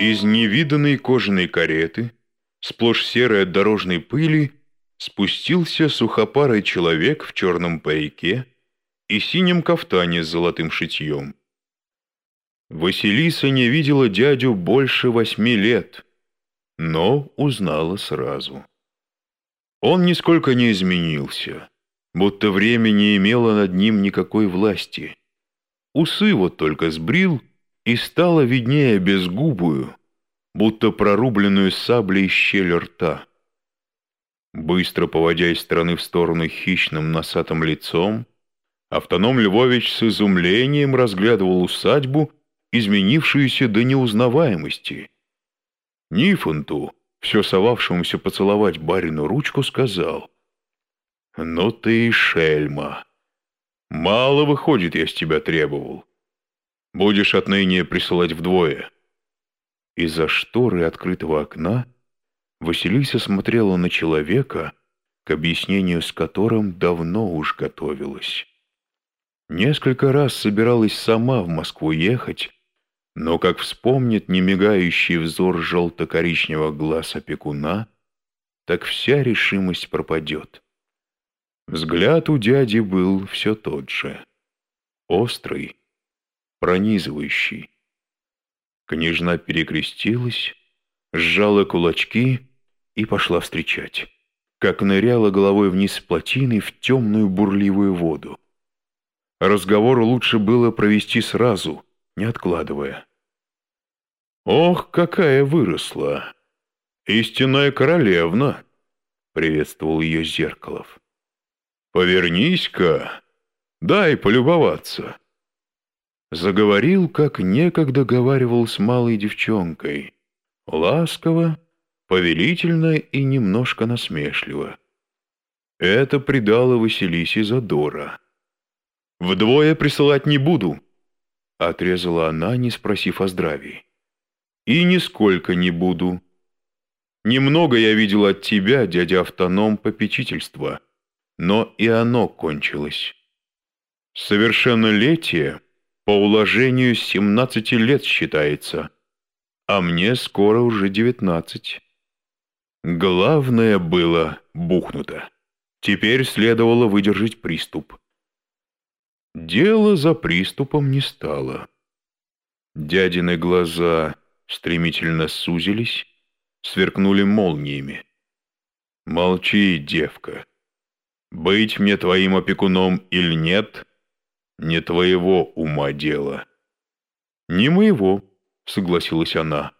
Из невиданной кожаной кареты, сплошь серой от дорожной пыли, спустился сухопарый человек в черном парике и синем кафтане с золотым шитьем. Василиса не видела дядю больше восьми лет, но узнала сразу. Он нисколько не изменился, будто время не имело над ним никакой власти. Усы вот только сбрил, и стало виднее безгубую, будто прорубленную саблей щель рта. Быстро поводя из стороны в сторону хищным носатым лицом, автоном Львович с изумлением разглядывал усадьбу, изменившуюся до неузнаваемости. Нифонту, все совавшемуся поцеловать барину ручку, сказал, «Ну ты и шельма! Мало, выходит, я с тебя требовал. Будешь отныне присылать вдвое». Из-за шторы открытого окна Василиса смотрела на человека, к объяснению с которым давно уж готовилась. Несколько раз собиралась сама в Москву ехать, но как вспомнит немигающий взор желто-коричневого глаз опекуна, так вся решимость пропадет. Взгляд у дяди был все тот же. Острый, пронизывающий. Княжна перекрестилась, сжала кулачки и пошла встречать, как ныряла головой вниз с плотины в темную бурливую воду. Разговор лучше было провести сразу, не откладывая. «Ох, какая выросла! Истинная королевна!» — приветствовал ее Зеркалов. «Повернись-ка, дай полюбоваться». Заговорил, как некогда говаривал с малой девчонкой, ласково, повелительно и немножко насмешливо. Это придало Василисе задора. «Вдвое присылать не буду», — отрезала она, не спросив о здравии. «И нисколько не буду. Немного я видел от тебя, дядя автоном, попечительства, но и оно кончилось. Совершеннолетие по уложению семнадцати лет считается, а мне скоро уже девятнадцать». Главное было бухнуто. Теперь следовало выдержать приступ. Дело за приступом не стало. Дядины глаза стремительно сузились, сверкнули молниями. «Молчи, девка. Быть мне твоим опекуном или нет, не твоего ума дело». «Не моего», — согласилась она.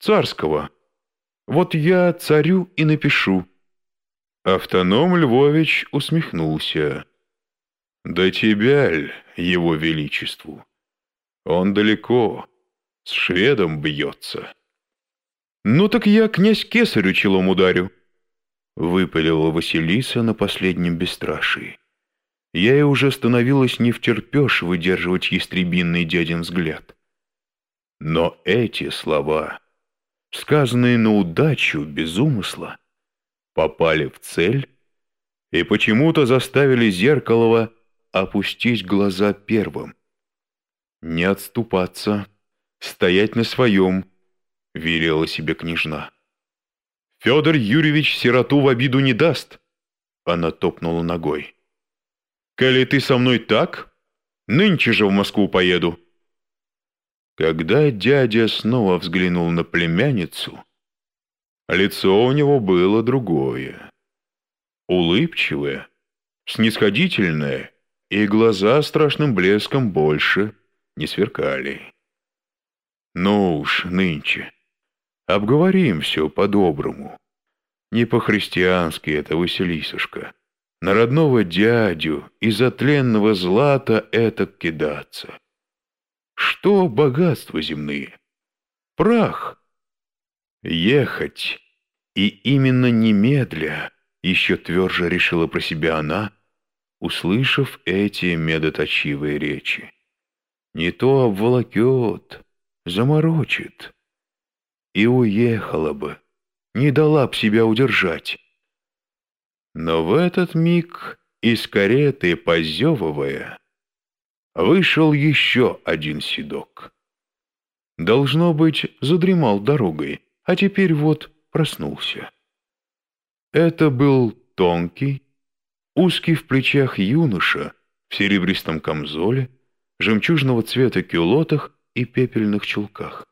«Царского». Вот я царю и напишу». Автоном Львович усмехнулся. «Да тебя ль, его величеству? Он далеко, с шведом бьется». «Ну так я князь Кесарю челом ударю», — выпалила Василиса на последнем бесстрашии. Я и уже становилась не втерпешь выдерживать ястребинный дядин взгляд. Но эти слова сказанные на удачу, без умысла, попали в цель и почему-то заставили Зеркалова опустить глаза первым. Не отступаться, стоять на своем, верила себе княжна. Федор Юрьевич сироту в обиду не даст, она топнула ногой. Коли ты со мной так, нынче же в Москву поеду. Когда дядя снова взглянул на племянницу, лицо у него было другое. Улыбчивое, снисходительное, и глаза страшным блеском больше не сверкали. Ну уж, нынче, обговорим все по-доброму. Не по-христиански это, Василисушка. На родного дядю из-за тленного злата это кидаться. Что богатства земные? Прах. Ехать. И именно немедля, еще тверже решила про себя она, услышав эти медоточивые речи. Не то обволокет, заморочит. И уехала бы, не дала б себя удержать. Но в этот миг из кареты, позевывая, вышел еще один седок. Должно быть, задремал дорогой, а теперь вот проснулся. Это был тонкий, узкий в плечах юноша в серебристом камзоле, жемчужного цвета кюлотах и пепельных чулках.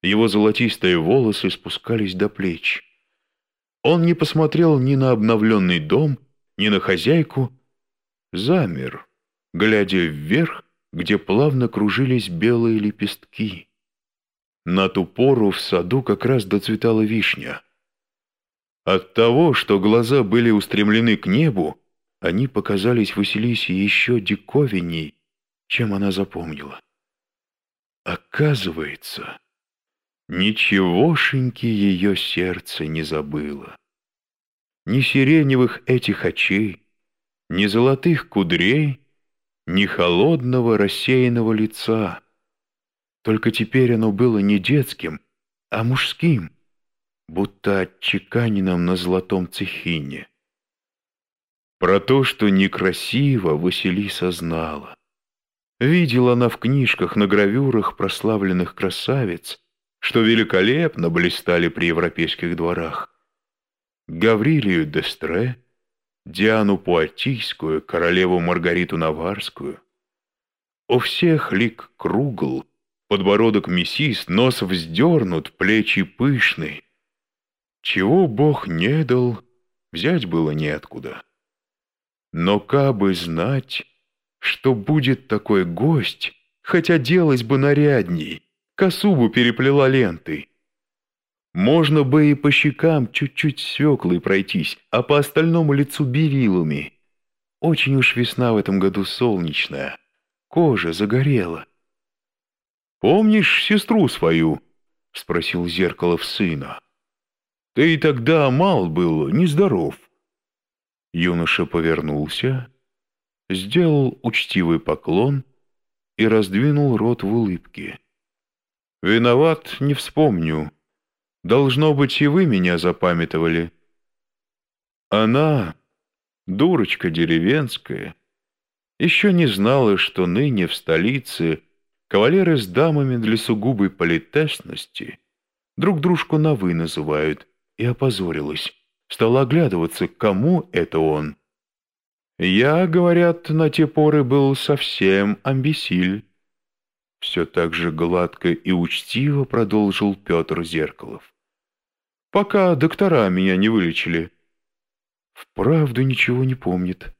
Его золотистые волосы спускались до плеч. Он не посмотрел ни на обновленный дом, ни на хозяйку. Замер, глядя вверх, где плавно кружились белые лепестки. На ту пору в саду как раз доцветала вишня. От того, что глаза были устремлены к небу, они показались Василисе еще диковинней, чем она запомнила. Оказывается, ничегошеньки ее сердце не забыло. Ни сиреневых этих очей, ни золотых кудрей, ни холодного рассеянного лица. Только теперь оно было не детским, а мужским, будто отчеканенным на золотом цехине. Про то, что некрасиво, Василиса знала. Видела она в книжках на гравюрах прославленных красавиц, что великолепно блистали при европейских дворах. Гаврилию Дестре, Диану Пуатийскую, королеву Маргариту Наварскую. У всех лик кругл, подбородок мясист, нос вздернут, плечи пышны. Чего Бог не дал, взять было неоткуда. Но кабы знать, что будет такой гость, хотя делась бы нарядней, косу бы переплела лентой. Можно бы и по щекам чуть-чуть свеклой пройтись, а по остальному лицу берилами. Очень уж весна в этом году солнечная, кожа загорела. «Помнишь сестру свою?» — спросил Зеркалов сына. «Ты и тогда мал был, нездоров». Юноша повернулся сделал учтивый поклон и раздвинул рот в улыбке. «Виноват, не вспомню. Должно быть, и вы меня запамятовали. Она, дурочка деревенская, еще не знала, что ныне в столице кавалеры с дамами для сугубой политесности друг дружку на «вы» называют, и опозорилась. Стала оглядываться, кому это он. Я, говорят, на те поры был совсем амбисиль. Все так же гладко и учтиво продолжил Петр Зеркалов. Пока доктора меня не вылечили. Вправду ничего не помнит.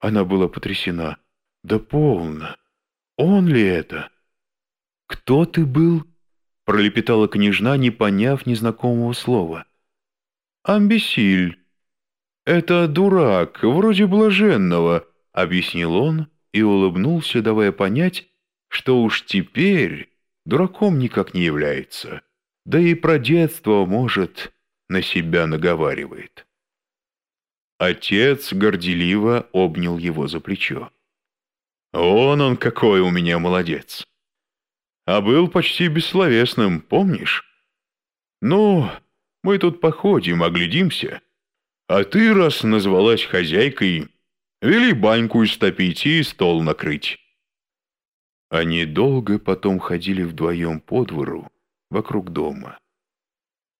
Она была потрясена. Да полно. Он ли это? Кто ты был? Пролепетала княжна, не поняв незнакомого слова. Амбисиль. «Это дурак, вроде блаженного», — объяснил он и улыбнулся, давая понять, что уж теперь дураком никак не является, да и про детство, может, на себя наговаривает. Отец горделиво обнял его за плечо. «Он он какой у меня молодец! А был почти бессловесным, помнишь? Ну, мы тут походим, оглядимся». А ты, раз назвалась хозяйкой, вели баньку истопить и стол накрыть. Они долго потом ходили вдвоем по двору, вокруг дома.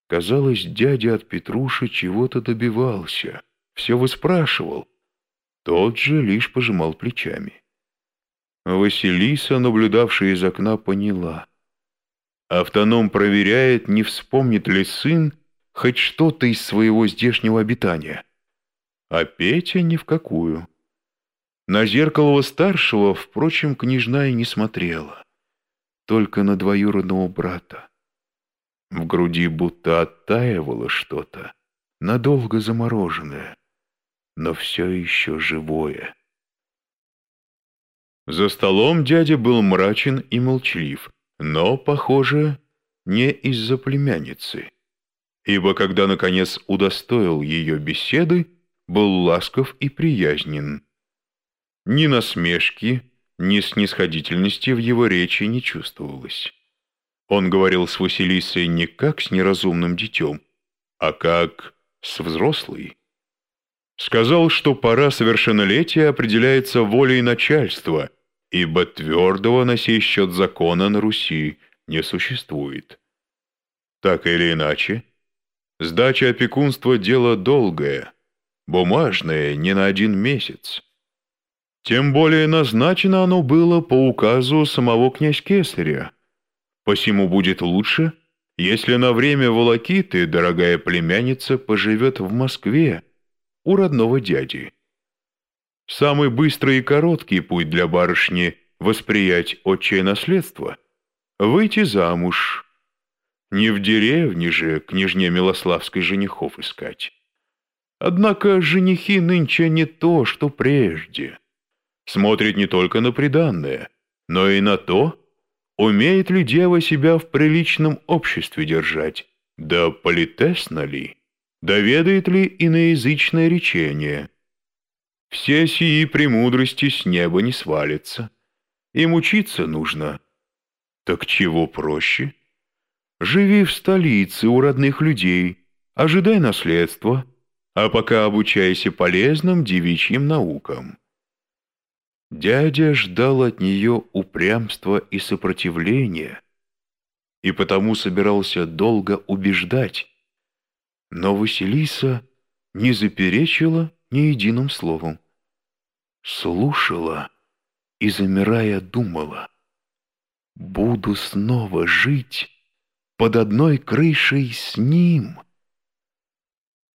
Казалось, дядя от Петруши чего-то добивался, все выспрашивал. Тот же лишь пожимал плечами. Василиса, наблюдавшая из окна, поняла. Автоном проверяет, не вспомнит ли сын, хоть что-то из своего здешнего обитания. А Петя ни в какую. На Зеркалова-старшего, впрочем, княжна и не смотрела. Только на двоюродного брата. В груди будто оттаивало что-то, надолго замороженное, но все еще живое. За столом дядя был мрачен и молчалив, но, похоже, не из-за племянницы ибо когда, наконец, удостоил ее беседы, был ласков и приязнен. Ни насмешки, ни снисходительности в его речи не чувствовалось. Он говорил с Василисой не как с неразумным детем, а как с взрослой. Сказал, что пора совершеннолетия определяется волей начальства, ибо твердого на сей счет закона на Руси не существует. Так или иначе, сдача опекунства – дело долгое, бумажное не на один месяц. Тем более назначено оно было по указу самого князь Кесаря. Посему будет лучше, если на время волокиты дорогая племянница поживет в Москве у родного дяди. Самый быстрый и короткий путь для барышни восприять отчее наследство — выйти замуж. Не в деревне же княжне Милославской женихов искать. Однако женихи нынче не то, что прежде смотрит не только на приданное, но и на то, умеет ли дева себя в приличном обществе держать, да политесно ли, доведает ли иноязычное речение. Все сии премудрости с неба не свалятся, им учиться нужно. Так чего проще? Живи в столице у родных людей, ожидай наследства, а пока обучайся полезным девичьим наукам. Дядя ждал от нее упрямства и сопротивления, и потому собирался долго убеждать. Но Василиса не заперечила ни единым словом. Слушала и, замирая, думала. «Буду снова жить под одной крышей с ним».